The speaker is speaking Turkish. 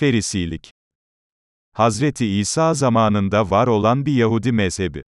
Ferisilik Hazreti İsa zamanında var olan bir Yahudi mezhebi.